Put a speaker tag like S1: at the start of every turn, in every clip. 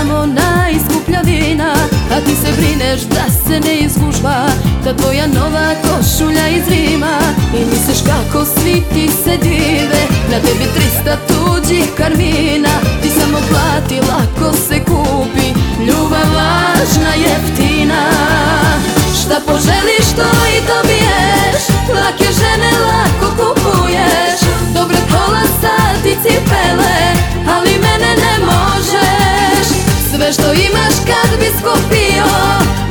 S1: samo najskuplja vina A ti se brineš da se ne izgužva Ta tvoja nova košulja iz Rima. I misliš kako svi ti se dive Na tebi trista tuđih karmina Što imaš kad bi skupio?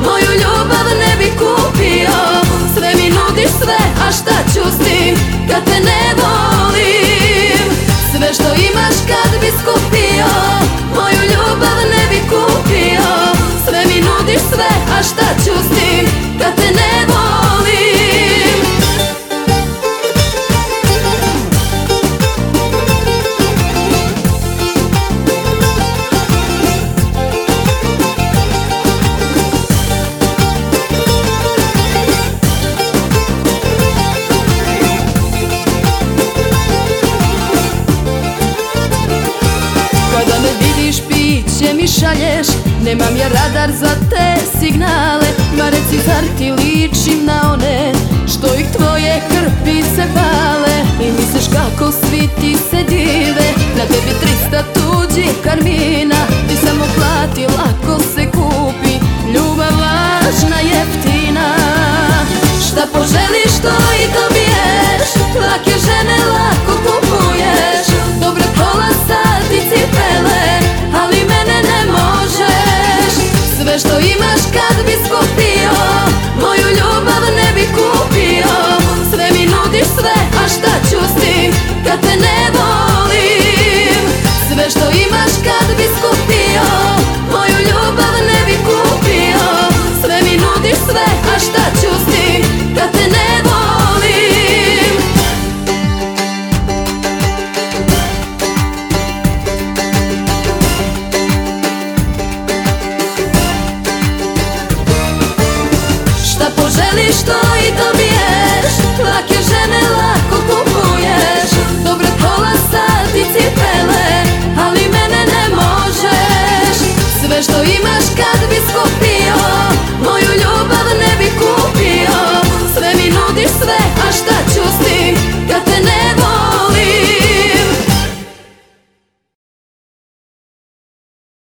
S1: Moju ljubav ne bi kupio. Sve mi nudiš sve, a šta ću s tim Kad te ne volim? Sve što imaš kad bi skupio Moju ljubav ne bi kupio. Sve mi nudiš sve, a šta mi šalješ? Nemam ja radar za te signale Ma reci zar ti ličim na one Što ih tvoje krpice pale. I misliš kako svi ti se dive Na tebi trista tuđih karmina. Ti samo plati, lako se kupi Ljubav važna, jeftina. Šta poželiš to i dobiješ